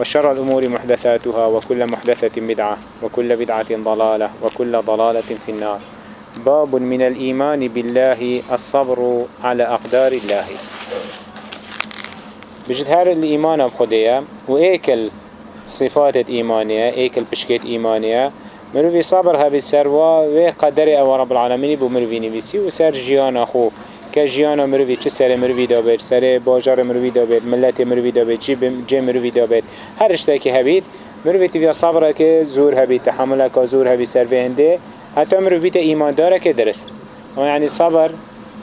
وشر الأمور محدثاتها وكل محدثة بدعة وكل بدعة ضلالة وكل ضلالة في النار. باب من الإيمان بالله الصبر على أقدار الله. بجد هذا الإيمان بخدية وإيكل صفات الإيمانية إيكل بشكت إيمانية. مروفي صبر هبي سروا وقدر أو رب العالمين بو مروفي نفسي وسر جيان أخو كجيانا مروی چه سر مروی دابد سر باجار مروی دابد ملت مروی دابد چی جه مروی دابد هر اشته که هبید مروی تیویا صبره که زور هبید تحمله که زور هبید سر بهنده حتی مروی تا ایمان داره که درست يعني صبر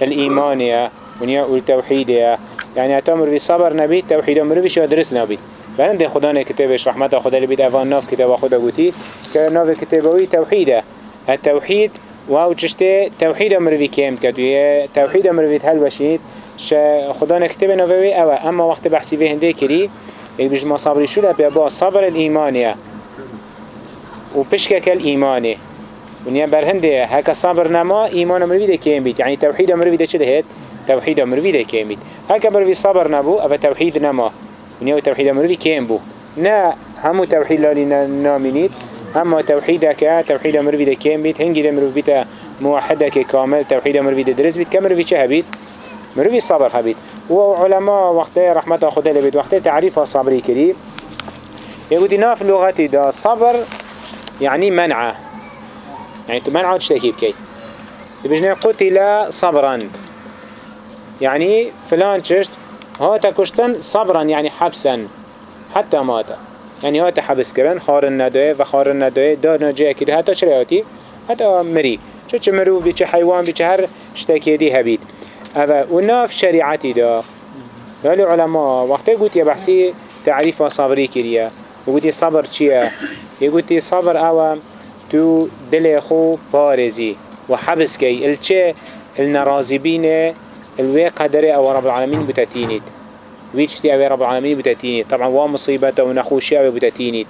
الإيمانية ونيا والتوحيدية يعني حتى مروي صبر نبي توحيد مروي شو درس نبي بلند خدا نه كتابش رحمت خدا اللي بيد أفان ناف كتاب خدا قوتي كناف كتابوي توحيده التوحيد واو چشته توحید مروی کم کرد و توحید مروی هل بشید ش خدا نکتب نووی أو اما وقت بحثی به هنده یک بیش ما صبری شده بیا با صبر الایمانیه و پشکک الایمانه ونیا بر هنده هک صبر نما ایمان مروی ده کم بید؟ یعنی توحید مروی ده چه دهید؟ توحید مروی ده کم بید. هک مروی صبر نبو أو توحید نما. ونیا توحید مروی کم بو؟ نه همو توحید لالی نامینید أما توحيدك توحيد مروي ده كام بيت هنجي مروي بيت موحدك كامل توحيد مروي ده درس بيت كمروي چه هبيت مروي صبر هبيت وعلماء وقت رحمة خدا لبيت وقت تعريف الصبري كريم. يقول ناف لغتي ده صبر يعني منعه يعني منعه تشتكي بكي بجنا قتل صبرا. يعني فلان ششت هاتا كشتن صبرا يعني حبسا. حتى مات يعني هات حبس كرن خارن ندوه و خارن ندوه دار نجاه كده حتى شريعتي حتى مري چه چه مرو بي چه حيوان بي چه هر اشتاكي دي هبيد اوه و ناف شريعتي دا. ولی علماء وقتی گوتی بحثی تعریف و صبری کریه. و گوتی صبر چیه؟ یه گوتی صبر أو تو دل خو بارزی. و حبس کی؟ الچه النرازی بینه الوی قدر أو رب العالمین بتتینید ويشتي أبي رب العالمين بتاتيني طبعا وا مصيبته ونخوشي أبي بتاتيني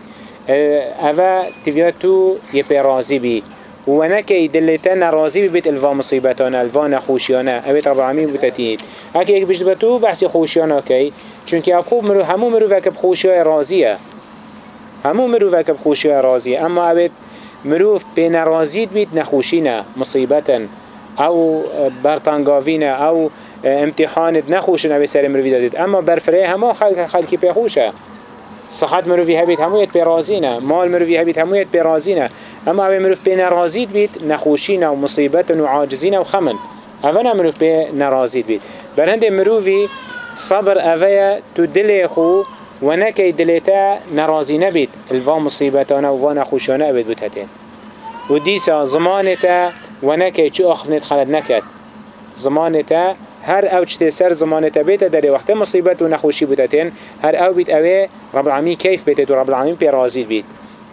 أفا تفياتو يبي رازي بي ونكي دلتنا رازي بي بيت الفا مصيبتنا الفا نخوشيانا أبي رب العالمين بتاتيني هكي يك بجبتو بحثي خوشيانا كي چونك أقو مرو همو مرو فاك بخوشيا رازية همو مرو فاك بخوشيا رازية أما أبي مرو بين رازيد بيت نخوشينا مصيبتا أو برطانقافينا أو امتحانت نخوش نبی سر مروی دادید اما برفره همه خلق خلقی پیخوشه. صحت مروی هبید همویت پیرازینه مال مروی هبید همویت پیرازینه اما اوه مروف پی نرازید بید نخوشینه و مصیبت و عاجزینه و خمن. اوه نمروف پی نرازید بید برهند مروفی صبر اوه تو دل خو و نکی دلتا نرازی نبید الوا مصیبتانه و وا نخوشانه ابد بودتین و دیسا زمانتا و نکی چو اخفنت خلد نکد زمانتا هر أو چته سر زمان تبیت در وقت مصیبت و نخوشی بودتین هر أو بیت اوه رب العالمین کیف بیت و رب العالمین پی راضی بیت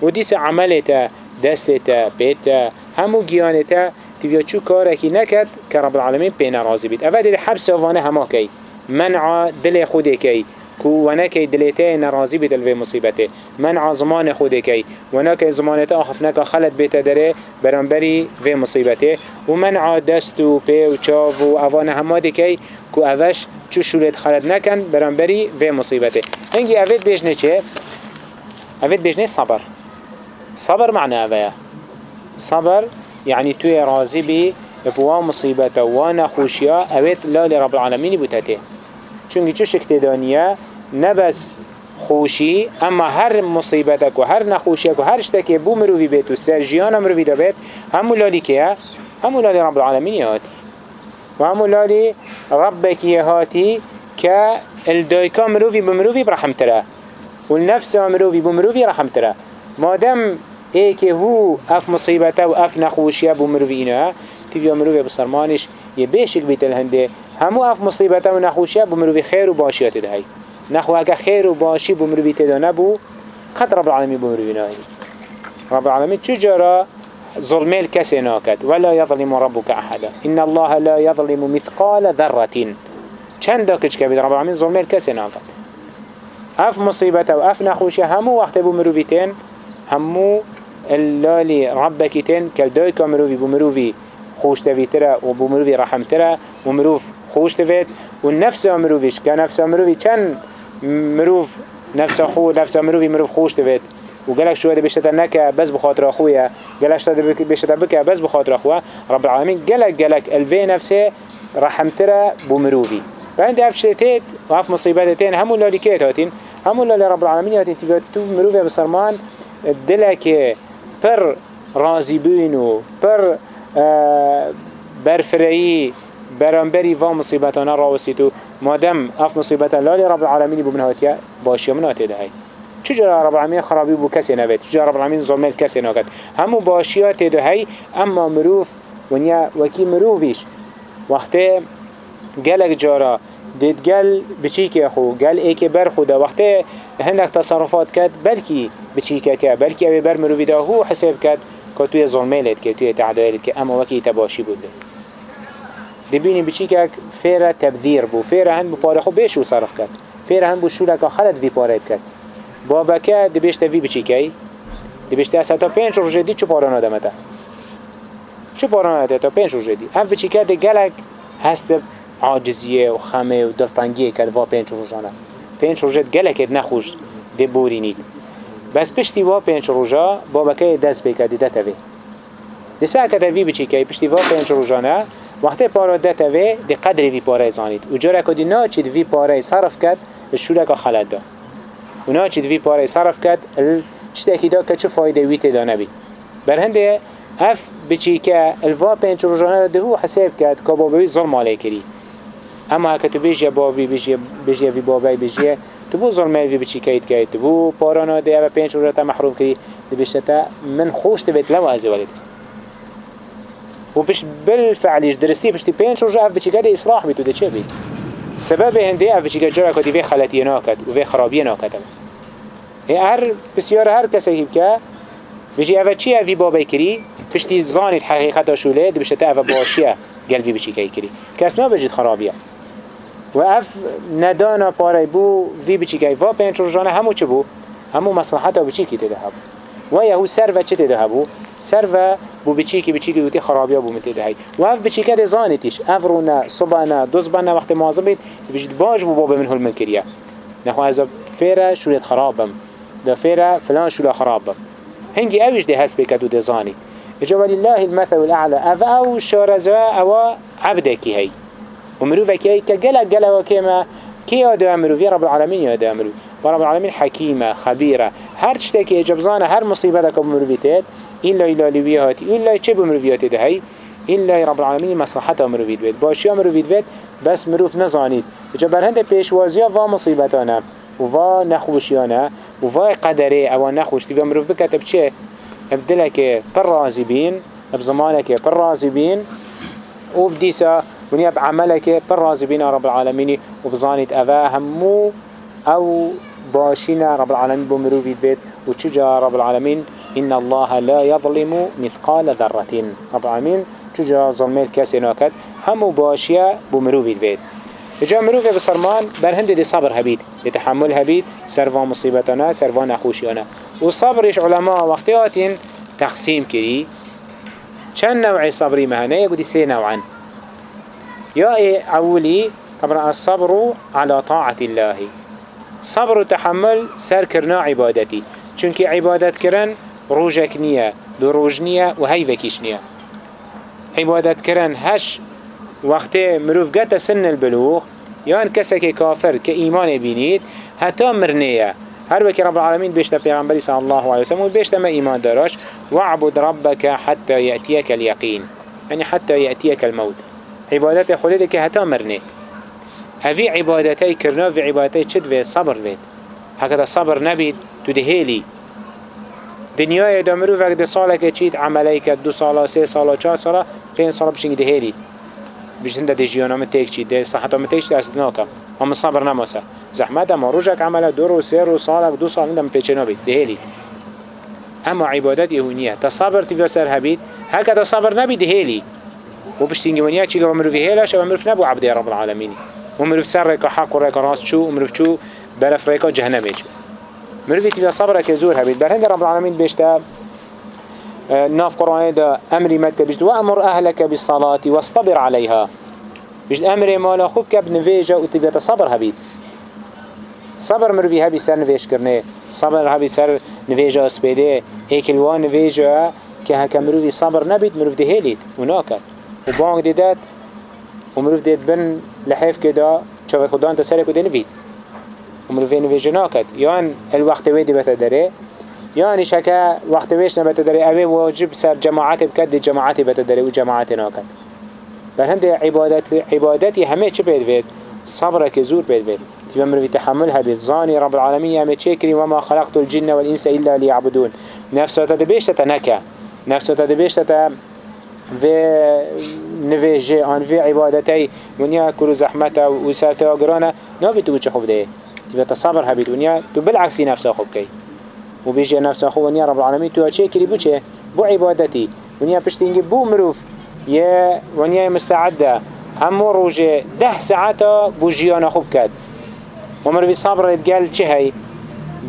و دیس عملتا دستتا بیتا همو گیانتا تبیا چو کارکی نکد که رب العالمین پی نرازی بیت اوه دید حبس وانه هما کی منع دل خود کی كو ونكي دليتي نرازي بيت الفي مصيبته منع زمان خودكي. ونكي زمانته أخفناك خلت بيت داري برانبري في مصيبته ومنع دستو بي وچاو وأوانا همادكي. كو أوش چو شولت خلت نكن برانبري في مصيبته هنگي أفيد بيجنه چه؟ أفيد بيجنه صبر. صبر معنى أفيا صبر يعني توي راضي بي بوا مصيبته وأنا خوشيا أفيد لا لرب العالمين بوتته چونكي چو شكت دانيه نبس خوشی اما هر مصیبتک و هر نخوشیک و هر شتکی بو مروی بیت و سر جیان مروی دا بیت همو لالي كيا همو لالي رب العالمين يهاتي وهمو لالي ربك يهاتي كالدايكا مروفي بمروفي برحمتره والنفس مروفي بمروفي رحمتره مادام ايكي هو اف مصيبته و اف نخوشيه بمروفي اينا تبيا مروفي بسرمانش يبيشك بيت الهنده همو اف مصيبته و نخوشيه بمروفي خير و باشيات دهي نخو اگه خير و باشي بمروفي تدا نبو قد رب العالمين بمروفي ناهي رب العالمين چجارا ظلم الكسي ناكد ولا يظلم ربك أحدا. إن الله لا يظلم مثقال ذرة. چند داكش كبير رب العالمين ظلم الكسي ناكد اف مصيبته و اف نخوشه همو وقت بو مروفيتين همو اللالي ربكتين كالدوي كمروفي بو مروفي خوش تفيتره و بو مروفي رحمتره و مروف خوش تفيت و نفس مروفيش كنفس مروفي چند مروف نفس خو نفس مروفي مروف خوش تفيت و گلک شو ده بشتا نکه بس بخاطر خویه گلک شو ده بشتا بکه بس بخاطر خواه رب العالمين گلک گلک الوی نفسه رحمتره بمروفي فعند اف شتيت و اف مصيبتين همو لالی كيت هاتين همو لالی رب العالمين هاتين تبقى تو مروفي بسرمان دلك پر راضي بينو پر برفرهی برانبري و مصيبتنا راوسيتو ما دام اف مصیبت لالی رب العالمين بو منهاتيا باشيا منهاتي دهي چجرا رب العالمین خرابی بو نبود نويت چجرا رب العالمین زمین کسی ناكت همو باشيا تدهي اما مروف ونیا وکی مروفیش. وقتی گلک جارا دید گل بچی که خو گل ای که بر خود. وقتی هندک تصرفات کد بلکی بچی که که بلکی اوی بر مروفی دا هو حساب کد که توی ظلمه لید که که اما وکی تباشی بوده. دبینی بچی که فیره تبذیر بو فیره هند بو پاره خب خو بیشو صرف کرد. فیره هند بو شوله که خلط وی پاره کرد. بابکه دبیشت وی بچی که دبیشت از تا پنج روز جدی چه پاره ندمته چه پاره ندمته تا پنج روز جدی. هم بچی که دگلک هست عاجزیه و خمه و دلتنگیه کرد و پنج روزانه پنج روزت گلک نخوش دبورینید بس پشتی وا پنج روزا بابکه دست بکردی دتوی که کتوی بچی که پشتی وا پنج روزانه وقتی پارا دتوی دی قدری وی پاره زانید. و جاره کدی ناچید وی پاره صرف کرد شولک خلد دا و ناچید وی پاره صرف کرد چتاکی دا که چه فایده وی تدا نبی. بر هنده اف بچی که الوا پنج روزانه دهو حساب کرد که بابوی ظلم علی کری. اما هکه تو بیجی بابی بیجی بیجی وی بابی بیجی تو بو ظلمه وی بچی کیت کیت بو پارانا ده و پنج تا محروم کری دبشتا من خوش تبت لو از ولد و پش بالفعلیش درستی پشتی پنج روز اف بچیگر اصلاح بیت ده چه بیت سبب هنده اف بچیگر جرا کدی به خلطی ناکد و به خرابی ناکد هر بسیار هر کسی که بجی اف چی اوی بابای کری پشتی زانی حقیقت آشوله دی بشته اول باشیه گلوی بچی که کری کس نا بجید خرابیه و اف ندانا پاره بو وی بچی که و پنج روزانه همو چه بو؟ همو مصلحت مصلحتا بچی که دیده هم و یهو سر و چه تده هبو سر و بو بچی کی بچی کی دوتی خرابی ها بو متده هی و اف بچی که زانتیش افرونا صبحنا دوزبنا وقت مازم بید. بجد باج بو بابا منه المنکریه نخو از فیره شوریت خرابم. ده فیره فلان شولا خرابم. هنگی اوش ده هست بکدو ده زانی. اجابه لله المثل الاعلى. اف أو شارزا أو عبدکی هی. ومروفا كي كجلا جلا وكما كي يا مروفي رب العالمين يا مروفي ورب العالمين حكيمة خبيرة هر تشتكي جبزانة هر مصيبة لك بمروفيتات إلا إلا لويهات إلا يشب مروفيات ده هي إلا رب العالمين مصلحته مروفيت بيت باشيا مروفيت بيت بس مروف نزانيد جبر هند بيشوازيا و مصيبتانا و نخوشيانا و قدره أو نخوش تبقى مروف بكتب چه؟ ابدلك پر راضي بين بزمانك پر راضي بين وبديسا بعملك پر راضی بینا رب العالمین و بزانید اوه همو أو باشینا رب العالمین بمروفید بید و چجا رب العالمین إن الله لا يظلم مثقال ذرة. رب العالمين چجا ظلمه الكاسي ناكد. همو باشيا بمروفيد بيت جا مروفي بسرمان برهند دي صبر هبيد دي تحمل هبيد سروا مصيبتنا سروا نخوشيانا. وصبرش علماء وقتيات تقسيم كري. چند نوع صبري مهنه يقول سي نوعا. يا أولي طبعا الصبر على طاعة الله. صبر تحمل سر كرنا عبادتي چونك عبادت كرن روجك نية دو روج نية وهي وكيش نية عبادت كرن هش وقت مروف قتا سن البلوغ يان كسك كافر كإيمان بينيد هتا مرنية هر وكي رب العالمين بيشتا پیغمبري صلى الله عليه وسلم وبيشتا ما إيمان داراش واعبد ربك حتى يأتيك اليقين. يعني حتى يأتيك الموت. خودت که هتا مرنه هفي عبادتي كرنا في عبادتي چد في صبر بيت هكذا صبر نبيد تو دهيلي دنیای دامرو وقت ده ساله که چید که دو ساله سه ساله چهار ساله پنج ساله بشینگ دهیلی بجن ده جیانا متیک چید ده صحتا متیک چید ناکم. هم صبر نماسه. زحمت اما روزك عمله دو رو سه رو ساله دو سال ندم پیچه نبید دهیلی اما عبادت یهونیه. تصبر تیوه سر هبید. هكذا تصبر نبید دهیلی و ونیا چی گفت مروفی هیلش و مروف نبو عبد رب العالمین و مروف سر ریکا حق و ریکا راست چو و مروف چو برف ریکا جهنمه چو مروفی تیوه صبر که زور هبید. برهند رب العالمین بشتا آه، ناف قرآن دا أمري متى بجد وأمر أهلك بالصلاة واصطبر عليها بجد أمري مالا خوب كب نفيجا وتبيت صبر هبيد صبر مروي هبي سر نفيج كرنه صبر هبي سر نفيجا اسبيده هيك الوان نفيجا كهكا مروي صبر نبيد مروف ده هيليد وناكت وبانك ديدات ومروف ديد بن لحيف كدا شوف خدان تسرق وده نبيد ومروفي نفيجا ناكت يان الوقت ويدي بتدره يعني شكا وقت ويش نبت دري أبي واجب سر جماعات بكد جماعات بتدري وجماعات ناكد فهند عبادت عبادتي همه چه بيد بيد صبرك زور بيد بيد تبا مروي تحملها بيد ظاني رب العالمين همه چكري وما خلقت الجن والإنس إلا ليعبدون نفسه تدبيش تتنكا نفسه تدبيش تت في نفيجي آن في عبادتي ونيا كل زحمته وساته وقرانه نابي تو چه خوب ده؟ تبا تصبر هبيد ونيا تو بالعكسي نفسه خوب كي و بیجه نفس خو ونیا رب العالمین. تو چه کری بو بو عبادتی. ونیا پشتینگی بو مروف. یه ونیا مستعده همو روجه ده ساعتا بو جیان خوب کد و مروی صبر گل چه هی؟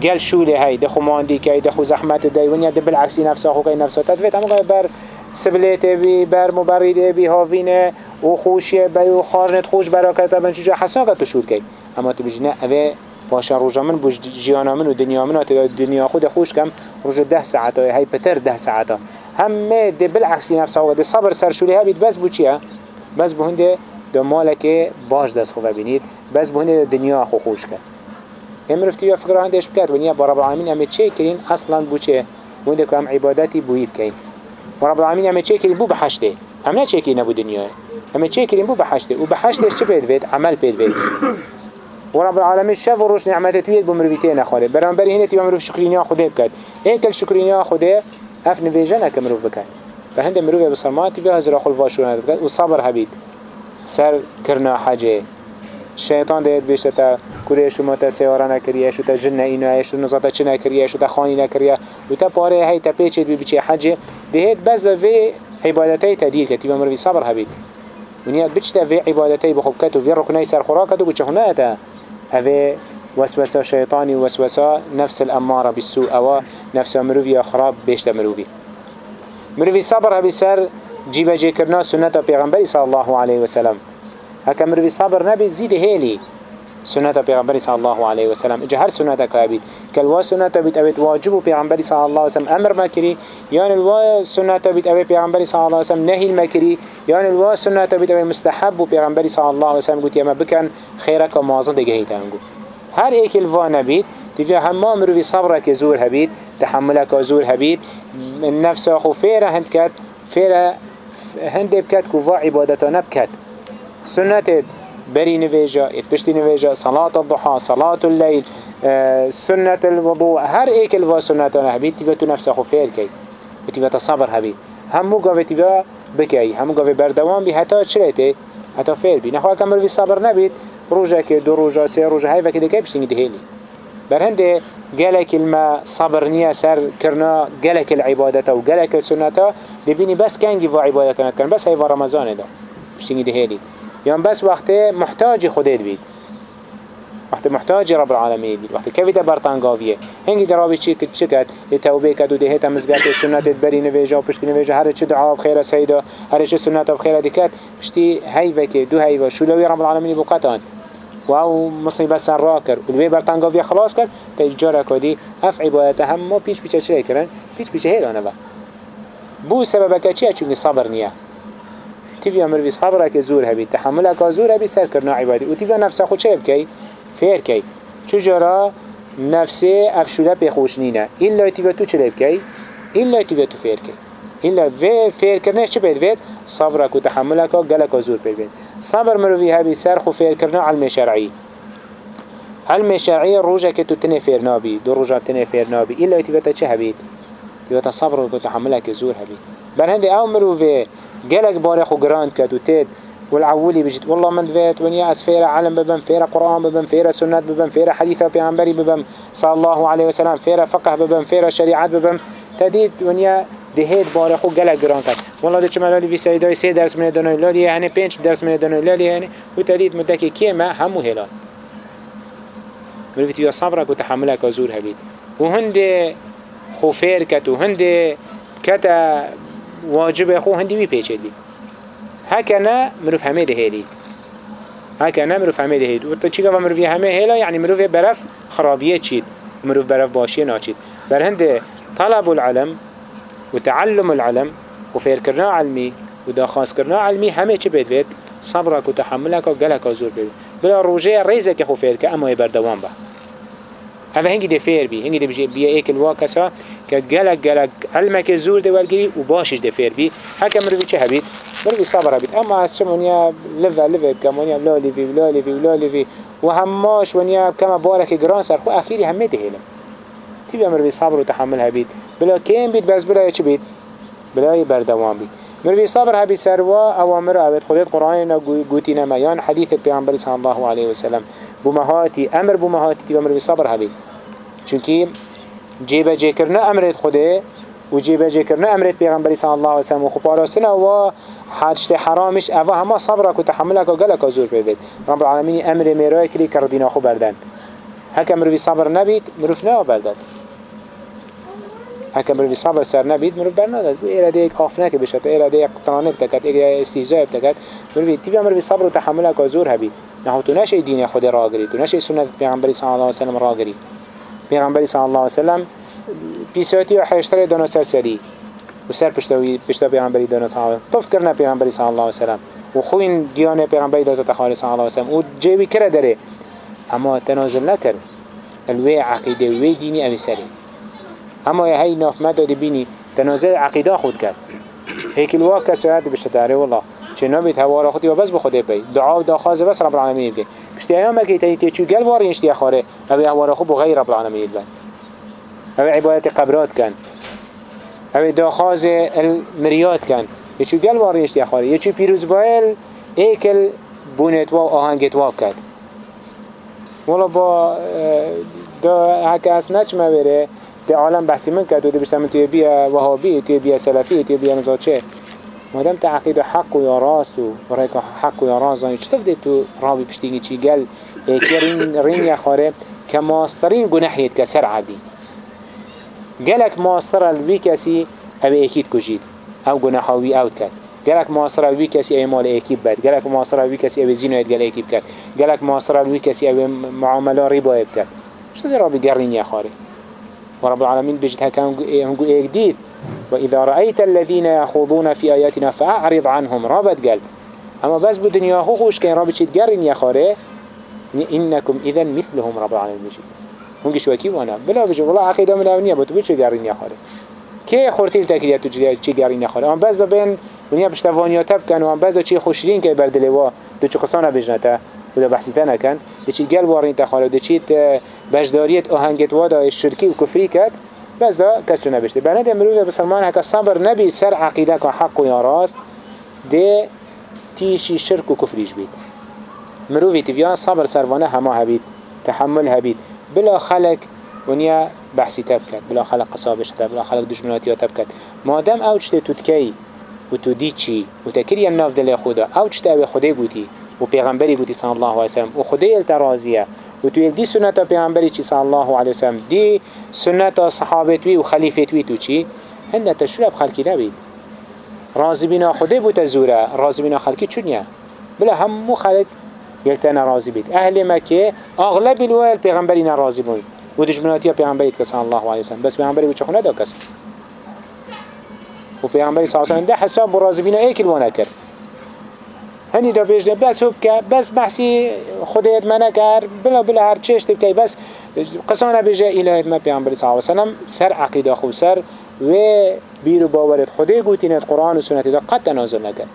گل شوله هی. دخو ماندی که دخو زحمت دی ونیا ده بالعکسی نفس خو که نفس تدویت. همو بر سبلت بی بر مبرد بی هاوینه و خوشیه بی و خارنت خوش براکت من چجا حسنا که تو شود کی اما تو بجنه اوه باشا روزا من بوش جیانا من و دنیا من و دنیا خود خوش کم روز ده ساعت های پتر ده ساعت همه ده بالعکسی نفسه و ده صبر سرشولی ها بید بس بو چیه؟ بس بو هنده ده مالک باش دست خواه بینید بس بو هنده دنیا خو خوش کرد امرفتی یا فکر هندش بکرد و نیا با رب العالمین همه چه کرین اصلا بو چه هنده که هم عبادتی بوید کن و رب العالمین همه چه کریم بو به حشته هم نه چه کریم نبود دنیا همه چه کریم بو به حشته و به حشتش چه پید وید؟ عمل پید وید و رب العالمین شف و روش نعمت تویت بو مرویتی نخواره. برانبر اینه تی مروف ها خوده بکرد. این کل شکرینیا خوده هف نویجه که مروف بکرد. و هند مروف بسرماتی به هزر خلفا شونه بکرد و صبر حبید سر کرنا حجه شیطان دید بیشتر تا کره شما تا سیاره نکریه شو تا جن اینو ایشو نزاده چه نکریه شو تا خانی نکریه. و تا پاره هی تا پیچید بی بیچه حجه دهید بس و عبادتای تدیر که تیبا مروی صبر هبید. ونیا بچتا و عبادتای بخوب کت و وی رکنای سر خوراکت و بچه خونه تا. هذا وسوسة شيطاني وسوسة نفس الأمارة بالسوء أو نفس مروفي خراب بيشت مروفي مروفي صبر هبي سر جيبا جي كرنا سنة پیغمبر صلى الله عليه وسلم. هكا مروفي صبر نبي زيد هيلي سنة پیغمبر صلى الله عليه وسلم. اجا سنة كابيت كالوا سنة بيت أبيت واجب پیغمبر صلى الله عليه وسلم. أمر ما كري يعني الوا سنة بيت أبيت پیغمبر صلى الله عليه وسلم. نهي المكري يعني الوا سنة بيت أبيت مستحب پیغمبر صلى الله عليه وسلم. قلت يما بكن خيرك ومازن دقهيت هنگو هر ايك الوا نبيت تفيا هما مروي صبرك زور هبيت تحملك زور هبيت النفس أخو فيرا هند كات فيرا هند بكات كوفا عبادتنا بكات سنة بري نفيجا اتبشتي نفيجا صلاة الضحى صلاة الليل سنة الوضوء. هر ایک الوا سنتان نه تیبا تو نفس خو فعل کی. و تیبا تصبر هبید همو گاوه تیبا بکی. همو گاوه بردوان بی حتی چلیته حتی فعل بی. نخواه کمر بی صبر نبیت روزه که دو روزه سه روژه هیوه که دکه بشتینگ دهیلی برهنده جلك الماء صبر نيا سر کرنا كرنا و العبادة وجلك السنة بینی بس كان جوا عبادة كان بس هاي رمضان ده مش تيجي دهيلي يعني بس وقت محتاج خديت بید. وقت محتاج رب العالمين بید وقت كيف تبرتان برطنگاویه هنگي درابي آبی چی لتوبه كدو توبه کد و دهه تا و پشت نواجه هر چه دعا بخیر سيدا هر چه سنت خير دكت پشتی هیوه که دو هايوه شلوه رب العالمين بوقتان و او مصیبه سر را کرد و خلاص کر. تا جارا اف عبادت هم ما پیش پیچه چه کرن پیش پیچه هيدا و بو سبب که چیه چونگی صبر نیه؟ تیوی امروی صبره که زور هبی، تحمله که زور هبی سر کرنا عبادی و تیفی نفس خود چه بکی؟ فير كي چجرا نفسه افشوله بخوش نینه این لایتی و تو چه بکی؟ این لایتی و تو فیر که این لایتی فیر کرنه چه بید بید؟ صبرک و تحملک و گلک و زور بید بید صبر مروی هبی سرخ و فیر کرنه علم شرعی علم شرعی روژه که تو تنه فیر نابی. دو روژه تنه فیر نابی. این لایتی و تا چه هبید؟ تیوتا صبر و تحملک زور هبید بر هنده او مروی گلک بارخ و گراند کد و تید والعولي بجد. والله من فيت ونيا أسفيرة علم ببن فيرة قرآن ببن فيرة سنة ببن فيرة حديثة بيعنبري ببن. صلى الله عليه وسلم. فيرة فقه ببن فيرة شريعات ببن. تديد ونيا دهيت بارخو گلک گران کرد والله ده چما لالی وی دای سه درس من دانوی لالی یعنی پنج درس من دانوی لالی یعنی و تدید مدکی همو هلال. مروفیت یا صبرک و تحملک زور هبید و هند کت واجب خو هندی وی هكنا مروف همه دهيلي هكنا مروف همه دهيد و چی که مروف همه هلا؟ يعني مروف برف خرابية چید مروف برف باشية ناچید بر هند طلب العلم وتعلم العلم وفير كرنا علمي ودا خاص كرنا علمي همه چه بيد بيد صبرك وتحملك وقلك وزور بيد بلا روجه ريزك خو فير كأما يبردوان با هذا هنگي دي فير بي هنگي دي بيا ايك که گلک علم که زور ده ولگیری و باشش دفتر بی هکه مروی چه هبید؟ مروی صبر هبید اما از چه منیا لفه لفه بکم ونیا لا لیوی ولا لیوی ولا لیوی و هماش ونیا کما بارک گران سر. خو آخری همه ده هلم تیبی مروی صبر و تحمل هبید بلا کم بید بس بلا چه بید؟ بلا بردوام بید. مروی صبر هبی سروا اوامر اوید خودت قرآن گوتی نمیان حدیث پیامبر صلی الله علیه و سلم. بمهاتی امر بمهاتی تیبی مروی صبر هبید چونکی جيبه جيكرنا امرت خوده و جيبه جيكرنا امرت پیغمبری صلی الله علیه وسلم و خب آراستن و حدشت حرامش اوه همه صبرك و تحملك و گلك زور بيبت رب العالمين امر میرای کلی کردینا خو بردن هک مروی صبر نبید مروف نه بردد هک مروی صبر سر نبید مروف بر نداد و ایراده یک آف نکه بشد ایراده یک قطرانه بتکد ایراده استیجای بتکد مروی تیوی مروی صبر و تحملك و زور هبید نه تو نشه دین خود را گری تو نشه سنت پیغمبری صلی الله علیه وسلم را پیغمبری صلی الله علیه وسلم پیساتی و حشتر دانا سر سری. و سر پشتا پیغمبری دانا صلی الله طفت کرنا پیغمبری صلی الله علیه وسلم. و خوین دیانه پیغمبری داتا تخالی صلی الله علیه وسلم. و جیبی کرده داره. اما تنازل نکرد. الوی عقیده وی دینی امی سری. اما یه هی ناف مدد بینی تنازل عقیده خود کرد. هيك الواقع ساعات بشتاره والله. چه نبيت هوا خودی و بس بخوده بی. دعا و دخواز بس رب العالمین بی. بشتی ایام که تایی تیچو گل وارینش دی خاره او هوا خود بغیر رب العالمین بی. عبادت قبرات کن. او دخواز المریات کن. یچو گل وارینش دی خاره یچو پیروز بایل ایکل بونت و آهنگت واب کرد. والله با دا هکه از نچ بره ده عالم بحثی من کرد و ده بشتم توی بیا وهابی توی بیا سلفی توی بیا نزاچه. مادام تعقيد حق ويا راس ورايك حق ويا راس يعني شتف دي تو رابي بشتيني چي قال كرين رين يا خاره؟ كماسترين جناحيت كسر عادي قالك ماستر الوي كسي أبي أكيد كجيد أو جناحوي أو كات قالك ماستر الوي كسي أي مال أكيد بد. قالك ماستر الوي كسي أبي زينو يتقال أكيد كات قالك ماستر الوي كسي أبي معاملة ربا يبكات شتف دي رابي قرين يا خاره؟ ورب العالمين بيجد هكا هنقول إيه جديد وإذا رأيت الذين يخوضون في آياتنا فأعرض عنهم. رابط قال أما بس بدنيا خوش كان رابط شد يا خاره إنكم إذا مثلهم رب العالمين مشي هنگی شوکی وأنا؟ بلا بجو والله عقیده من اونیه تو بچه گرین یخاره که خورتیل تکریه تو چی گرین یخاره آن بعض بین ونیا پشتوانیا تب کن و آن بعض چی خوشرین که بردلی وا دو چه قصانه بجنته و دو بحثیته نکن. دو چی گل وارین تخاره دو چی بجداریت وادا شرکی و کفری بس دا کس چون نبشته. بنا ده مروف بسلمان هکا صبر نبی سر عقیده که حق و یا راست ده تیشی شرک و کفریش بید مروفی تیویا صبر سروانه همه هبید تحمل هبید. بلا خلق ونیا بحثی تب بلا خلق قصابش تب بلا خلق دشمناتی تب مادم او چته تو تکی و تو دی چی و تکری ناف دل خدا. او چته او خدا و پیغمبری بودی صلی الله علیه وسلم. و خدا الترازیه و تو دی سنت پیامبری چی صلی الله علیه وسلم؟ دی سنت صحابت وی و خلیفت وی تو چی؟ هنده تشرب خلکی نبید. راضی بینا خوده بود زوره. راضی بینا خلکی چونیه؟ بلا همو خلق یلتنا راضی بید. أهل مکه اغلب الوال پیغمبری نراضی بود. و دشمناتی پیغمبری که صلی الله علیه وسلم. بس پیغمبری بود چخونه دا کس و پیغمبری صلی الله علیه وسلم ده حساب راضی بینا ایکل وانه کرد. هنی دا بیشتر بس هوب که بس بحثی خودت منه کر بلا بلا هر چیش تبکی بس قصانه بیجه الهیت ما پیامبر صلی الله علیه و سلم سر عقیده خو سر و بیرو باورت خودی گوتینت قرآن و سنت دا قد تنازل نکرد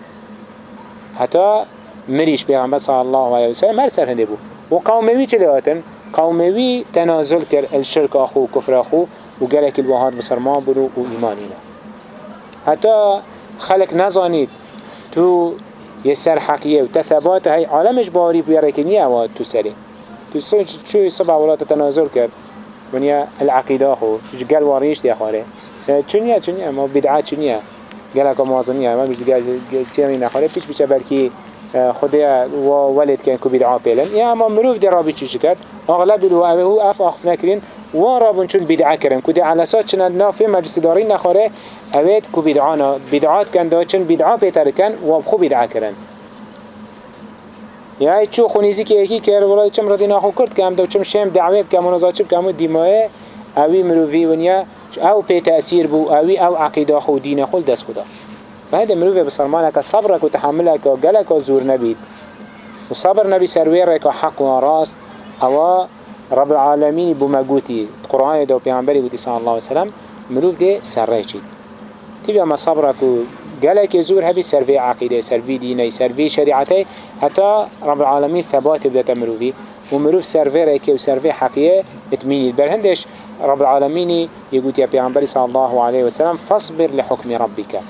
حتی مریش پیامبر صلی الله علیه و سلم هر سر هنده بود و قوموی چه لیاتن؟ قوموی تنازل کرد الشرک آخو کفر آخو و گلک الوهاد بسرمان برو و ایمانینا حتی خلق نزانید تو یه سر حقیه و تثبات های عالمش باری بیارکنی اواد تو سری. تو سر چوی صبح ولات تنازل کرد؟ ونیا العقیده خو. تو قل واریش دی خاره چونیه چونیه ما بدعات چونیه قال لك موازنية ما بيجي قال تيمين نخاله بيش بيش بركي خديا وولد كان كبير عاقلا يا ما مروف دي رابي تشي شكر اغلب الو اف اخف نكرين ورابون شون بدعة كرن كده على اساس شن نافي مجلس دارين نخاره اوید کو بدعانا بدعات کن دا چن بدعا پیتر کن و بخو بدعا کرن. یعنی چو خونیزی که یکی کرد ولای چم ردی ناخو کرد که هم دا چم شم دعوی بکم و نزا چه بکم و دیمایه اوی مروفی ونیا او پی تأثیر بو اوی او عقیده خو دین خو دست خدا و هده مروفی بسرمانه که صبرک و تحملک و گلک و زور نبید. و صبر نبی سرویرک و حق و راست او رب العالمین بو مگوتی قرآن دا پیانبری بودی صلی اللہ علیہ وسلم مروف ده سره چید. تبقى ما صبرك وقالك زور هبي سرفي عقيدة سرفي ديني سرفي شريعتي حتى رب العالمين ثبات بدأت مروفي ومروف سرفي ريكي وسرفي حقية اتميني برهندش رب العالمين يقول يا بيعنبري صلى الله عليه وسلم فاصبر لحكم ربك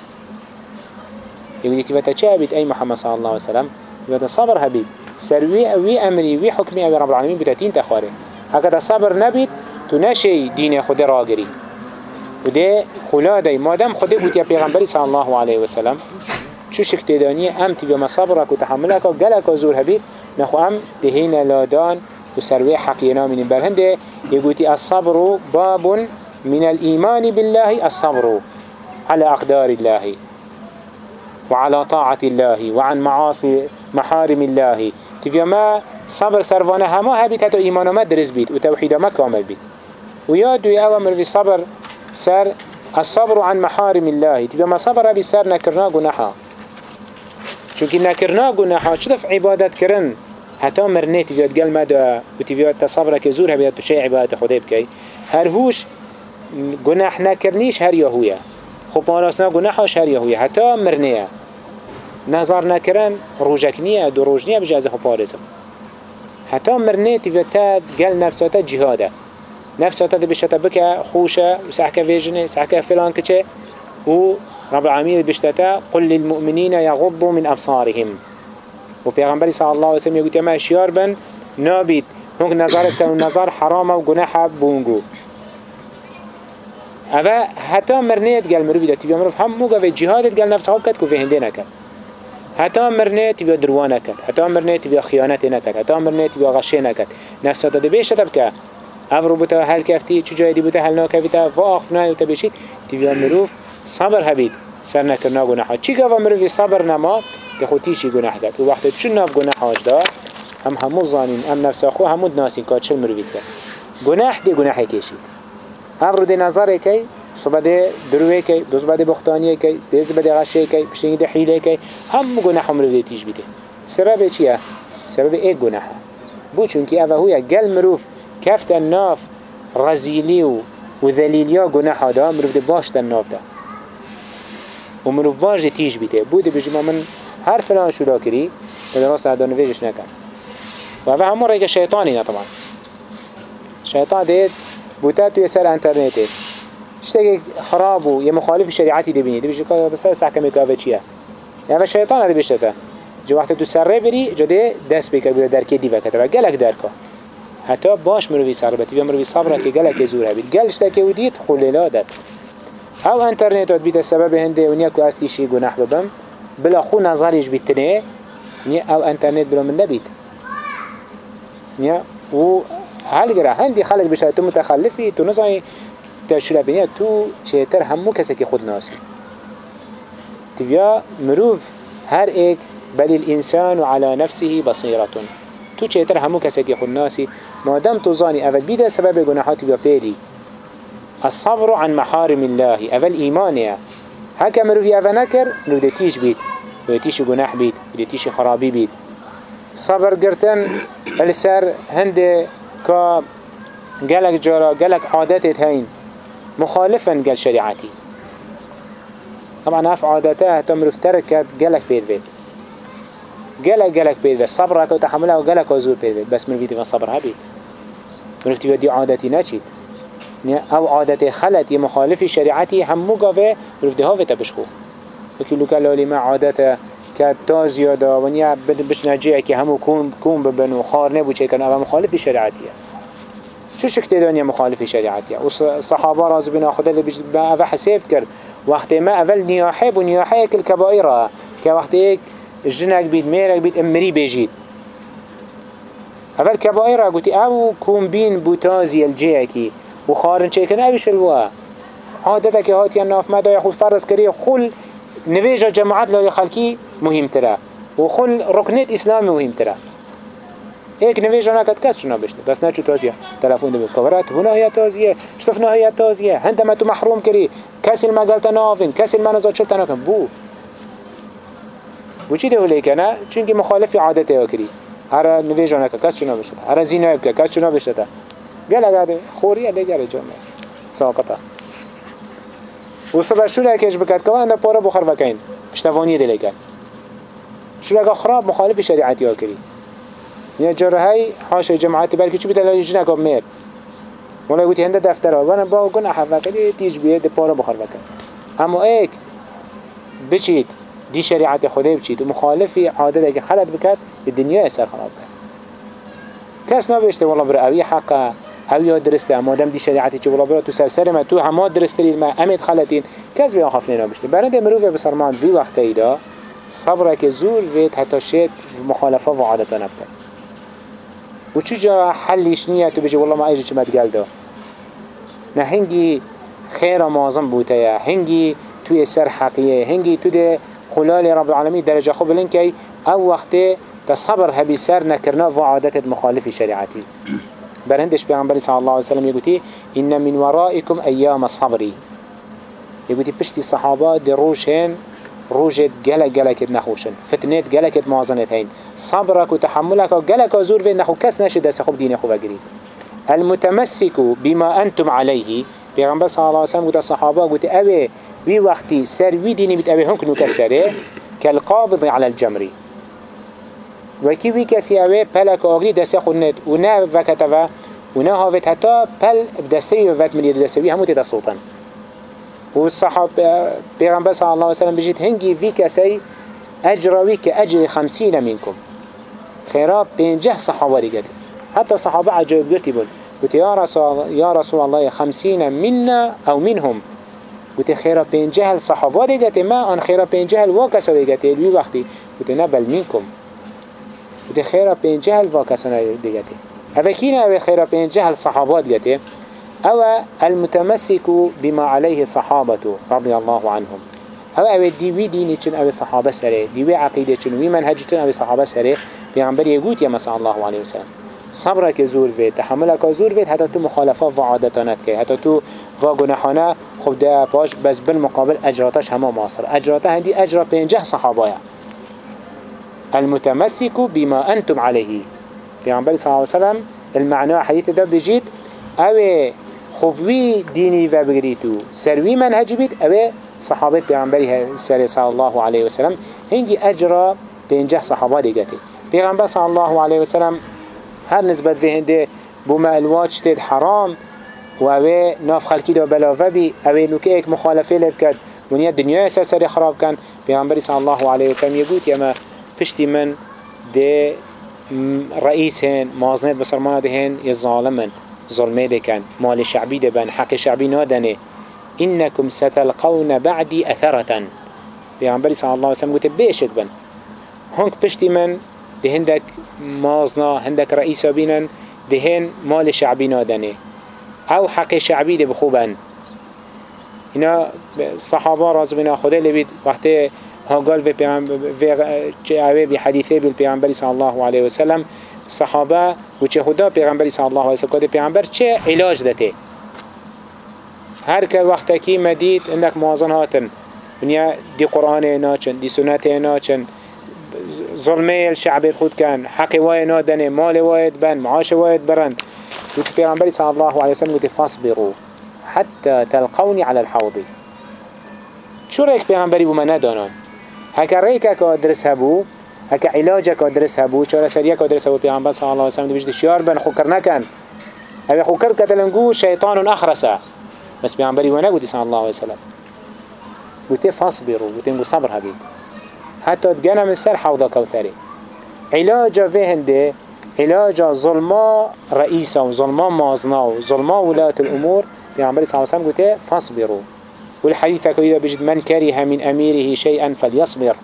يقول تبقى تشابت أي محمد صلى الله عليه وسلم تبقى صبر هبي سروي وي أمري وي حكمي رب العالمين بتاتين تخاري هكذا صبر نبيت تنشي دين خود راقري وده خلاده مادام خده بود يا پیغمبری صلى الله عليه وسلم شو شكتداني ام تبقى مصبرك وتحملك وقلك وزور هبي نخو ام دهين لادان وسروي حقينا من برهنده. يقولي الصبر باب من الإيمان بالله الصبر على أقدار الله وعلى طاعة الله وعن معاصي محارم الله. تبقى ما صبر سرفانه هما هبيت هتو إيمان ما درس بيت وتوحيد ما كامل بيت ويادو يأوامر في صبر سر الصبر عن محارم الله. تبقى ما صبر هبي سر نكرنا قناحا چونك نكرنا قناحا شو دف عبادت كرن حتى مرنيت تبقى تقل مدى وتبقى تصبرك زور هبي تشيع عبادة خده بكي. هر هوش گناه نکرنیش هر یهویه خب مالاسنا گناهش هر یهویه حتی مرنیه نظر نکرن روژک نیه دو روژ نیه بجه از خب حتی مرنه تیوتا گل نفساتا جهاده. نفساتا دی بشتا بکه خوشة و سحکه ویجنه سحکه فلان کچه و رب العالمين بشتتا قل للمؤمنين يغضوا من أبصارهم. وبيغمبري صلى الله عليه وسلم يقول يما اشيار بن نابيت هنك نظرت نظر حرام وجناح بونجو أبا حتى مرنيت قال مروفي ده تبي مروف هم مو قوي جهاد قال نفسه كت كوفي هندنا كت حتى مرنه تبي دروا نكت حتى مرنه تبي خيانت نكت حتى مرنه تبي غشي نكت نفسه ده بيش ابرو رو هل حل کفتی چو جای دی بتا حل ناکفیتا و آخف نایو تا بشید تیویا مروف صبر هبید سر نکرنا گناحا چی گوا مروفی صبر نما که خودیشی گناح داد و وقتی چون ناف گناحاش دار هم همو زانین هم نفس خو همو ناسین که چل مروفید کرد گناح دی گناحی کشید ابرو دی نظر که صبح دروه که دوز دی بختانی که دیز دی غشه که پشنگی دی حیله که هم گناح مروفی تیش بیده سبب چیه؟ سبب ایک گناحه بو چونکی اوهو هویا گل مروف کفت ناف رزیلی و و ذلیلیا گناه دا مروف دی باش تن ناف دا و منو باج تیج بیته بوده بجی ما من هر فلان شو کری به راست عدا نویجش نکن. و اوه همون ریک شیطانی نه طبعا. شیطان دید بوده توی سر انترنته شتاك خراب و یه مخالف شریعتی دی بینی. دی بجی که بسر سحکمی که چیه؟ اوه شیطان دی بشته جو وقت تو سر بری جده دست بکر بیره درکی دی وکت و گلک درکا. حتی باش مروی سر بتی بیا مروی صبره که گلک زوره بید. گلش تاکه و دید خلیلا داد. أو انترنت بيت السبب هنده ونیا کو استیشی گناه ببم. بلا خو نظریش بیتنه. نیا أو انترنت بلا من نبید. نیا و هل گره. هندی خلق بشه تو متخلفی. تو نزانی تشوره بینیا تو چهتر همو کسی که خود ناسی تبیا مروف هر ایک بل الانسان على نفسه بصيرة تو چهتر همو کسی که خود ناسی. مادم تو زانی اول بیده سبب بیا پیری الصبر عن محارم الله اول ايمانيا هكا مروفي اول نكر؟ نو تيش بيت ويتيش جناح بيت ويتيش خرابي بيت. صبر قرتن السر هند كا قالك جارا قالك عادات هين. مخالفا قال شريعتي. طبعا هف عادته تمرف تركت قالك بيت بيت. قالك قالك بيت بيت. صبرك وتحملها وقالك وزور بيت بيت. بس من فيدي صبر هبيت. من فيدي ودي عادتي نشيد أو عادت خلت مخالف شريعتي هم مقابه من فيدي هاوه تبشخو وكي لو قالوا لي ما عادته كتازيا دا ونيا بش نجيه كي همو كون كون ببن وخار نبو چه كن أو مخالف شريعتيه شو شكت دنيا مخالف شريعتيه والصحابه راز بنا خدا اللي بيش با حساب كرد وقت ما بو نياحه كل كبائره كوقت ايك جنك بيت ميرك بيت امري بيجيت اول كبائره قلت أو كون بين بوتازي الجيكي وخارن چه اوش الوا عادتك هاتي الناف مدى يخول فرس كري خل نویجا جماعت لای خلکی مهم تره و خل رکنت اسلامی مهم تره ایک نویجا نکد کس چنا بشته؟ بس نه چو تازیه. تلفون دو بکورت هنا هي تازیه شتفنا هي تازیه. هنده ما تو محروم کری کسی المقالت نافن کسی المنازات چلت نکن بو. بو چی ده ولی کنه؟ چونکه مخالفی عادت ها کری. هر نویجا نکد کس چنا بشته هر زینای بکه کس چنا بشته گل اگر خوریه لگر جامعه ساقطه. و صبح شو لکش بکرد که اند پاره بخار وکین. اشتوانی دلی کرد شو لکه خراب مخالف شریعتی ها کری. یه جره های حاش جماعتی بلکه چی بیتلالی جنه کام میر. ولی گوتی هنده دفتر ها با گناه وکلی تیج بیه ده پاره بخار وکن. اما ایک بچید. دی دي شريعة خدي بچيت ومخالفي عادة اكي خلط به الدنيا اثر خراب كت كاس نبشته والله اوی اوي حقا اوي درسته اما دم دی شریعتی چه والله برا تو سرسر ما تو هما درسته ما امد خلطين كاس بيان خفنه نبشته برند مروف بسرمان في وقت صبر که زور ويت حتى و مخالفة وعادة و وچجا حلش نیه تو بيجي والله ما ايجي ما قل ده نه خیر خير مازم بوته هنگی توی سر حقیه هنگی تو ده خلال رب العالمین درجه خوب لین که أو وقت تصبر هبی سر نکرنا و عادت مخالف شریعتی. برهندش پیغمبر صلی الله علیه وسلم یگوتی این من ورائکم ایام صبری. یگوتی پشتی صحابه در روشن روجت گله گله کت نخوشن فتنت گله کت مازنت هین صبرك و تحملك گله زور في نخو کس نشد دست خوب دین خوب المتمسك بما أنتم عليه پیغمبر صلی الله علیه وسلم گوت صحابه گوت اوه وی وقتی سر وی دینی بیت اوه هم کنو کسره كالقابض على الجمري وکی وی کسی اوه پلک آگری دسته خود ند و نه وکت و نه هاوت حتی پل دسته وقت ملی دسته وی همو تیدا سلطن و صحاب پیغمبر صلی الله علیه وسلم بجید هنگی وی کسی اجراوی که اجر خمسین منکم. خیرا پینجه صحابه دیگه عجایب گرتی بود. قلت يا رسول يا رسول الله خمسين منا أو منهم. قلت خيرا بينجه الصحابة ديجت ما أن خيرا بينجه الواقع ديجت الوي وقتي قلت نبل منكم بده خيرا بين جهل واكسنا ديگته هذا كينا أو خيرا بين جهل صحابات ديگته أو المتمسك بما عليه صحابة رضي الله عنهم. أو أو ديوي ديني چن أو صحابة سره ديوي عقيدة چن وي منهج چن أو صحابة سره. پیغمبر يقول يا مساء الله عليه وسلم صبرك زور بيت تحملك زور بيت حتى تو مخالفة وعادتانت كي حتى تو و خب ده باش بس بالمقابل اجراتش همه ماصر اجراته هندي اجرا پنجه صحابه المتمسك بما أنتم عليه. پیغمبر صلى الله عليه وسلم المعنى حديث ده بجيت أو خوبوي ديني و بگريتو سروي منهج بيت أو صحابة پیغمبر صلى الله عليه وسلم هنگي اجرا بينجح صحابة ديگته پیغمبر صلى الله عليه وسلم هر نسبت في هنده بما الواج تد حرام و او ناف خلقی دا بلاوه بی او لوکه ایک مخالفه لب کد ونیا دنیا سر خراب کن. پیغمبر صلی الله علیه وسلم یگوت یما پشتی من ده رئیس هن مازنت بسرمانه ده هن یه ظالمن ظلمه ده کن. مال شعبی ده بن حق شعبی نادنه. إنكم ستلقون بعدي أثرة پیغمبر صلی الله علیه وسلم گوته بیشت بن. هنگ پشتی من ده هندک مازنا هندک رئیسا بینن ده هن مال شعبی نادنه. او حق شعبی ده بخوبن؟ اینا صحابه راز بنا خدا لبید. وقتی ها قال في في بحديثه بالبيغمبر صلى الله عليه وسلم صحابه وچه خدا پیغمبر صلی الله علیه و سلم پیغمبر چه علاج دته هر که وقت کی مدید اندک موازن هاتن. ونیا دی قرآن ناچن دی سنت ناچن ظلمه الشعب خود كان حق وای نادنه مال واید بن معاش واید برند. وتي پیغمبر صلى الله عليه وسلم قلت فاصبروا حتى تلقوني على الحوض. شو رأيك پیغمبری بو من ندانان هكا كا درس هبو هكا علاجا كا درس هبو سريا كا درس هبو پیغمبر صلى الله عليه وسلم دبجد شيار بن خوكر نكن هذا خوكر كتلنقو شيطان أخرسا بس پیغمبری وأنا قلت صلى الله عليه وسلم. قلت فاصبروا قلت انقو صبر هبين حتى تجانا من سر حوض كوثري علاجا في هنده علاجا ظلما رئيسا وظلما مازنا وظلما ولاة الأمور. پیغمبر صلى الله عليه وسلم قلت فاصبروا. والحديث كده بجد من كره من أميره شيئا فليصبر.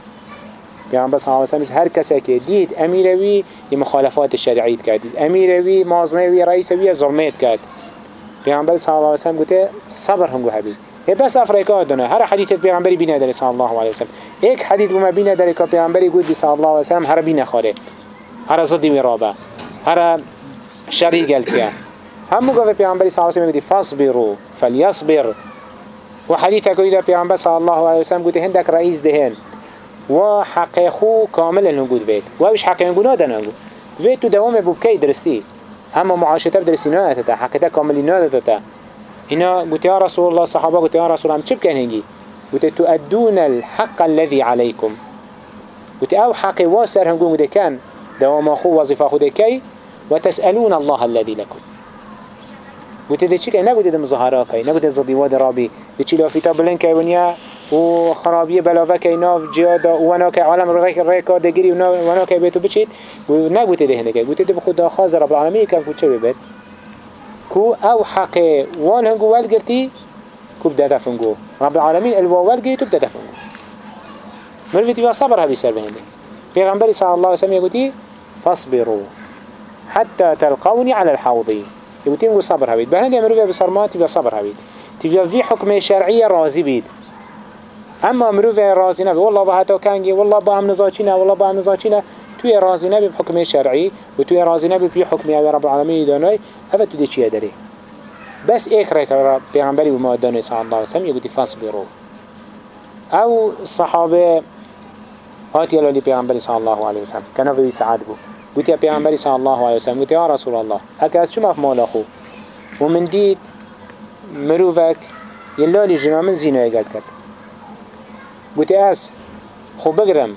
پیغمبر صلى الله عليه وسلم هر کسی که دید امیروی مخالفات شرعیت کرد امیروی مازنوی رئیسوی ظلمت کرد پیغمبر صلى الله وسلم گوته صبر هم هي بس افريقا دونه هر حديث پیغمبری بینه داره صلى الله عليه وسلم. ایک حدیث بما بینه داره که پیغمبری گود بی صلى الله عليه وسلم هر بینه خاره هر ضدی ورابه هر شرعی گل کیا. هم گفت پیغمبری صلى الله عليه وسلم فاصبروا فليصبر وحديثك إذا بيعنبه صلى الله عليه وسلم قلت هندك رئيس دهن. وحقيقه كامل الهنقود بيت وابش حقيقه نادا نقود بيت دوام ببكي درستي اما معاشته بدرسي نادتا حقيقه كامل نادتا هنا قلت يا رسول الله الصحابة قلت يا رسول الله چه بكن هنجي قلت تؤدون الحق الذي عليكم قلت أو حقي واسر هنقول قلت كان دوام أخو وظيفة أخو كي وتسألون الله الذي لكم. قلت ده چیکه نگوده ده مظاهره که نگوده زدیواد رابی ده چی لافیتا بلن که ونیا؟ و خرابی بلاوه که ناف جیادا و ونا که عالم ریک ریکا دگیری و ونا که بیتو بچید؟ و نگوده ده هنگه گوته ده بخود خواز رب العالمین که چه ببید؟ کو أو حق وان هنگو ول گرتی کو بده دفنگو رب العالمین الوا ول گرتی بده دفنگو مروی تیوا صبر هبی سر بهنده. پیغمبری صلی الله علیه وسلم یگوتی فاصبروا حتى تلقوني على الحوض. يوتين صبر هبيد بهندي مروفيا بصرمات صبر هبيد تبقى في حكم شرعية راضي بيد أما مروفيا راضي نبي والله بهاتا كانجي والله بهم نزاچينا والله بهم نزاچينا توی راضی نبی بحكم شرعي و توی راضی نبی بی حکمی أو رب العالمین دانای هفه تو دی داری بس ایک ریک پیغمبری و ما دانای صلی الله علیه وسلم یگوتی فاصبرو أو صحابة هات يلالي پیغمبری صلی الله علیه وسلم. کنه وی سعاد بود قلت يا پیغمبری صلى الله عليه وسلم قلت يا رسول الله هكا از شما مال أخو ومن ديد مروفك يلالي جنا من زينه قد كد قلت أس خو بقرم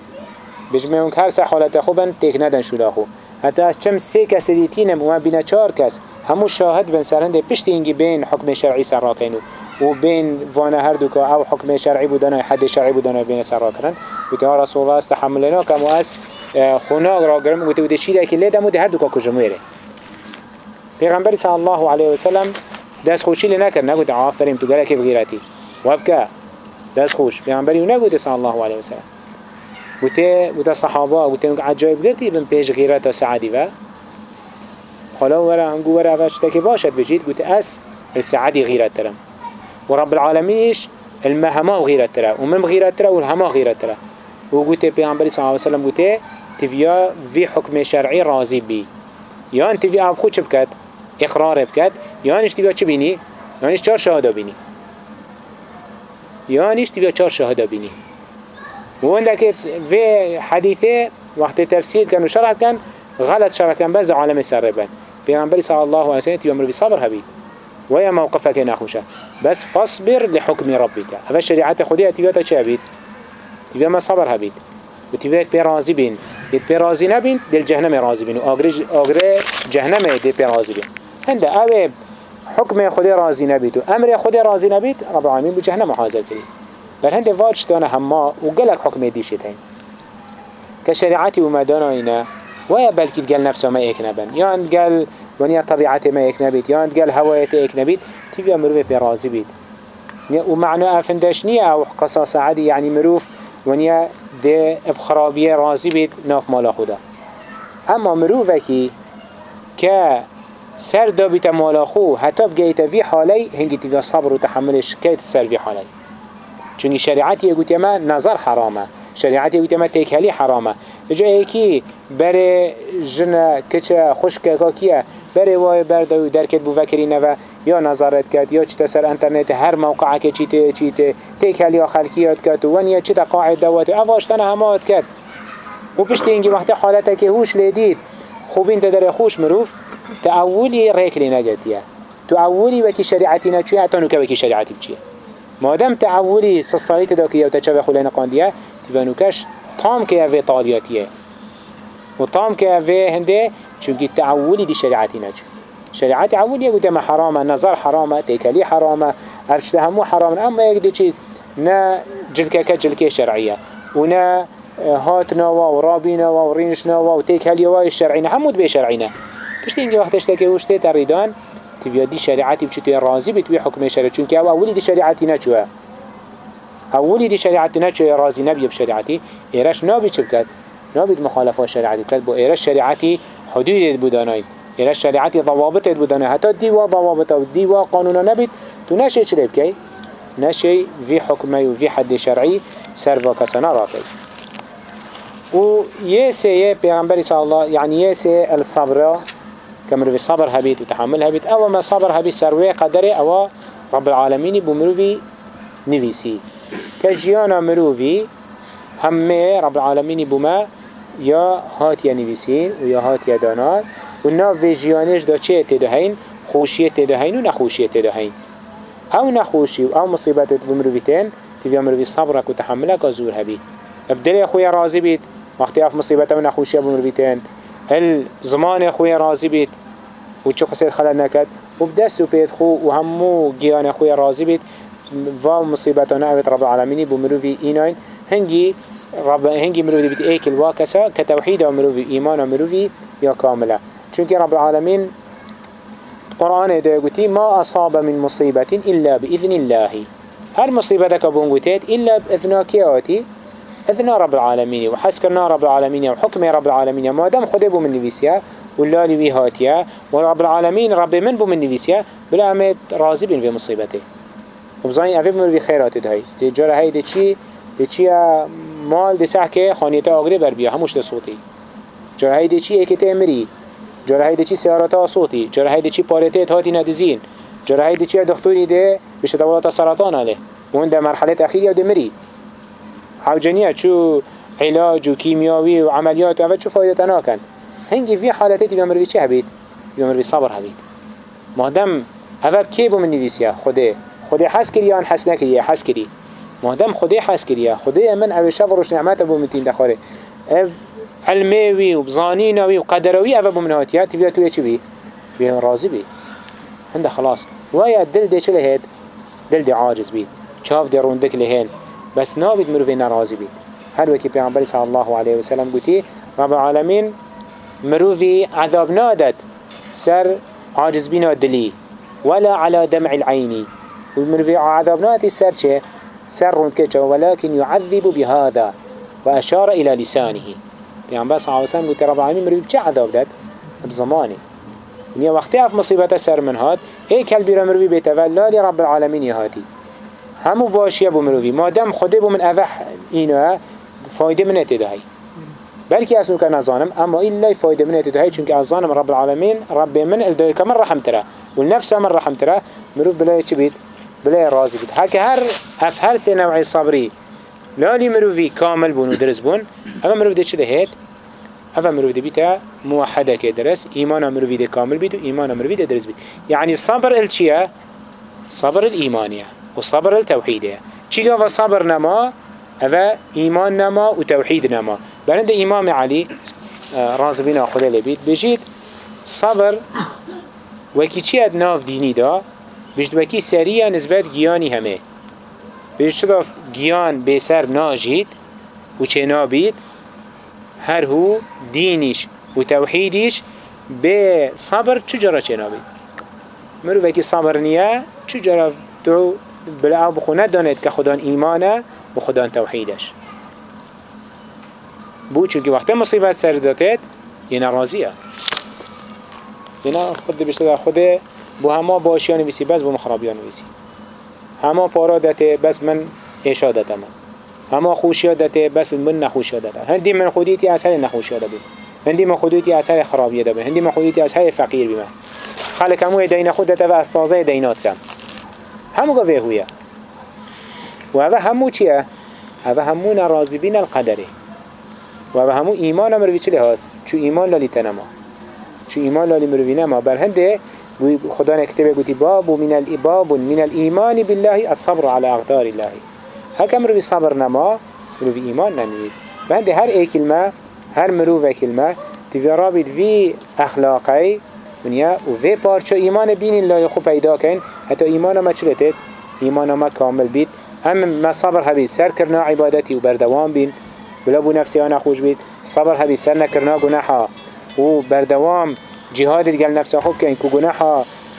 بجمعون هر سه حالت خو بن تيك ندن شو لاخو حتى از چم سه کس دیتینم و بین چهار کس همو شاهد بن سرنده پشت اینگی بین حکم شرعی سر راکنو و بین وأنا هر دو أو حکم شرعی بودن حد شرعی بودن بین سر راکنن بودی ها رسول الله استحملنا کم و از خونه را گرم گوته بوده شیره که لیده مود هر دو که کجمویره پیغمبر صلی الله علیه و سلم دست خوشی لی نکرد نگوته آفرین تو گره که بغیرتی وابکه دست خوش. پیغمبری نگوته صلی الله علیه و سلم. گوته گوته صحابه گوته عجایب گرتی بن پیش غیرت سعدی و. حالا ورا هنگو ورا وشتك باشد بجید گوته اس السعدي غیرت ترم. ورب العالمینش المهما غیرت تره. ومن غیرت تره والهما غیرت تره. وقوته پیغمبری صلی الله علیه و سلم گوته تفيا في حكم شرعي راضي بي يان تفيا خود چه بكت اقرار بكت يانش تفيا چه بيني يانش چار شهاده بيني يانش تفيا چار شهاده بيني وعندك في حديثه وقت تفسير كانوا شرح كان غلط شرح كان بس عالم السربان پیغمبر صلى الله عليه وسلم يمر بالصبر هبي ويا موقفك ناخوشه بس فاصبر لحكم ربك هذا الشريعة خديها تبيا تشابيت تبيا ما صبر هبيت وتبيا بيرازي بين دید پی رازی نبین دل جهنم رازی بین و آگره جهنم دید پی رازی بین هنده اوه حکم خود رازی نبید و امر خود رازی نبید رب العالمین بو جهنم حاضر کرید بل هنده واج دانه هما و گلک حکم دیشت هین که شریعتی و مدانا اینا ويا بلكي تقال نفسه ما يك نبن يان قال بنية طبيعته ما يك نبيت يان قال هوايته يك نبيت تبي مروف برازي بيت ومعنى أفندش نية أو قصاص عادی یعنی مروف ونيا ده بخرابیه رازی بید ناف مالا خدا. اما مروفکی که سر دا بیت مالا خو حتی بگیت وی حالی هنگی تیگا صبر و تحملش کیت سر وی حالی. چونی شریعتی گوت ما نظر حرامه. شریعتی گوت ما تکهلی حرامه. جا ایکی بره جن کچه خوشک کاکیه بره وای برده و درکت بو وکری نوه یا نظارت کرد یا چی سر انترنت هر موقع که چی ته چی ته تیک یا خلقیات کرد و ونیا چی تا قاعد دوات اواشتن همات کرد. و پشت اینگی وقتی حالته که هوش لیدید خوبین تدر خوش مروف تأولی ریکلی نگتیه تو اولی وکی شریعتی نچوی حتی نوکه وکی شریعتی بچیه مادم تعولی سستایی تدا که یو تچه خلین قاندیه تیوانوکش طام که اوه طالیاتیه. و طام که اوه هنده چونکه تعولی دی شریعتی نچوی شریعت اولی يقول ما حرامه نظر حرامه تيكالي حرامه ارشده همو حرامه. اما يقول چي نا جلكك جلكه شرعيه ونا هاتنا ورابينا ورينشنا وتيكالي واي الشرعينا همود بي شرعينا كشتي انجي وقتش تكي وشتي تريدان تبيا دي شريعتي بشتي راضي بتوي حكم شرعي چونك أو اولي دي شريعتي نچوه. اولي دي شريعتي نچوه راضي نبي بشريعتي ايرش نابي چبكت نابي مخالفة شريعتي كت بو ايرش شريعتي حدود بوداناي يعني الشريعة ضوابط بدنا حتى ديوا ضوابط أو ديوا قانونا نبيت. تو نشي شرب كي نشي في حكمه وفي حد شرعي سرفا كسنا راكي. و يسي پیغمبر صلى الله يعني يسي الصبر كمرو في صبر هبيت وتحمل هبيت. أو ما صبر هبيت سروي قدري أو رب العالمين بمروفي نفيسي. كجيانا مروفي همه رب العالمين بما يا هات يا نفيسي ويا هات يا دانات و ناف جیانش دا چه تدهین خوشیه تدهین و نخوشیه تدهین او نخوشی و او مصیبت بمرویتین تیویا مروی صبرک و تحملک و زور هبید ابدل خوی راضی بید. وقتی اف مصیبت و نخوشیه بمرویتین الزمان خوی راضی بید. و چه قصید خلال نکد و بدست و پید خو و همو گیان خوی راضی بید. و مصیبت و رب العالمینی بمروی ایناین هنگی رب هنگی مروی بید ایک الواکسا كتوحيد مروي إيمان مروي يا كاملة چونك رب العالمين قرآن ده يقولي ما أصاب من مصيبة إلا بإذن الله. هر مصيبتك بونغوتيت إلا بإذناكياتي إذن رب العالمين وحسكرنا رب العالمين وحكم رب العالمين ما دام خده بو من نفسيا ولا لي هاتيا ورب العالمين رب من بو من نفسيا بلا أمد راضي بين في مصيبته وبزاني أفي بمر في خيرات ده جارة هاي دي چي دي چي مال دي که خانيته اغري بیا هموش صوتي جرهي دي چي اكيت امري جرهي دي چي صوتی، صوتي جرهي دي تهاتی باريتيت هاتي ندزين دکتری دي چي دكتوري دي بشه دولات سرطان عليه وين ده مرحله اخيره دي مري حوجنيه شو علاج و کیمیایی و عملیات و شو فايدة کن؟ هنگی في حالتي تبقى مروي چه هبيت؟ تبقى مروي صبر هبيت مادم اول کی من نویسیا؟ خوده. خوده حس کری یا حس نکری حس کری. مادم خوده حس کریه. خوده من اوه شفر روش نعمت بو متین دخوره. علمي وبزانينوي وقدروي أفا بمنهاتيات تبيا توي چي بي بيه راضي بي هنده خلاص. ويا دل دي چه دل دي عاجز بي چاف دي روندك لهين بس نابد مروفي نرازي بي هر وكي پیغمبر صلى الله عليه وسلم قلتي رب العالمين مروفي عذاب نادت سر عاجز بينا دلي ولا على دمع العين عذاب نادت سر چه؟ سر روندك ولكن يعذب بهذا وأشار إلى لسانه. علیه و سلم گفت رب العالمین مروی چه عذاب داد؟ بزمانی نیا وقتی اف مصیبت سر من هات ای کل بیرا مروی بیت ولی رب العالمین یهاتی همو باشیه بو مروی. مادم خودی بو من اوح اینو فایده من اتدهی بلکه أصلا که نزانم اما ایلا فایده من اتدهی چونکه از ظانم رب العالمین رب من الدوی که من رحم تره والنفس من رحم تره مروف بلای چی بید بلای رازی بید هک هر اف هر سه نوعی صبری لالی مروفی کامل بون و درست بون اما مروف ده چه دهید؟ اما مروف ده بیتا موحده که درست ایمان مروفی ده کامل بید و ایمان مروفی ده درست بید یعنی صبر الچیه؟ صبر الایمانیه و صبر التوحیده چی صبر نما؟ اما ایمان نما و توحید نما برند امام علی راز بنا خدا لبید بجید صبر وکی چی اد ناف دینی دا بجد وکی سریع نسبت گیانی همه بيش شده گیان بسر ناجید و چه هر هو دینیش و توحیدیش به صبر چجرا چه نابید مرو وکی صبر نیه چجرا تو بلا بخو نداند که خدان ایمانه و خدان توحیدش بو چونکه وقتی مصیبت سر داتید یه نرازیه یه خود بشته خود بو همه باشیان ویسی بس بو مخرابیان ویسی همه پارا دته بس من ایشا دته من. همه خوشی دته بس من نخوشی دته هندی من خودیتی اثر نخوشی دته هندی من خودیتی اثر خرابی دته هندی من خودیتی اثر فقیر بیم. خلق همو دين خود دتا و استازه دينات كم همو قوه هويا و هذا همو چيه؟ هذا همو نرازي بين القدره و هذا همو ايمان مروي چه لهاد؟ چو ايمان لالی تنما. چو ايمان لالی مروي نما بر هنده خدا نكتبه قلت باب من الإباب من الإيمان بالله الصبر على أقدار الله. هكا مروي صبر نما مروي إيمان نميد بهنده هر اي كلمة هر مروي كلمة تبي رابط في أخلاقي ونیا و وی پارچه ایمان بینین لای خو پیدا کن. حتی ایمان ما چلتت ایمان ما کامل بید. هم ما صبر هبی سر کرنا عبادتی و بردوام بین. ولا بو نفسي أنا خوش بيت صبر هبي سر کرنا جناحا و بردوام جهاد قال نفسه خوب كين كو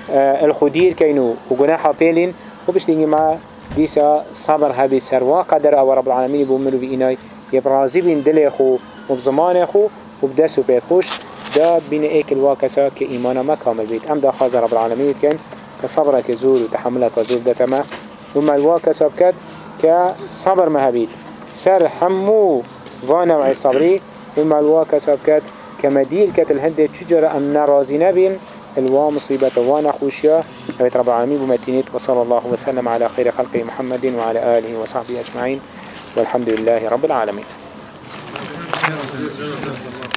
الخدير كينو وجناحا بيلين وبشتيجي ما ديسا صبر هبي سر قدر أو رب العالمين بومنو في إناي يبرازي بين دلي خو وبزمان خو وبدسو بيت خوش. دا بين ايك الواكسا كإيمانا ما كامل بيت ام دا خاز رب العالمين كان كصبرك زور وتحملك زور دا تما وما الواكسا بكد كصبر مهبيت سر حمو وأنا وعي صبري وما الواكسا بكد كمدير كت الهند تشجر ام نرازي نبين الوا مصيبة وأنا خوشيا رب العالمين بمتينيت وصلى الله وسلم على خير خلق محمد وعلى آله وصحبه أجمعين. والحمد لله رب العالمين.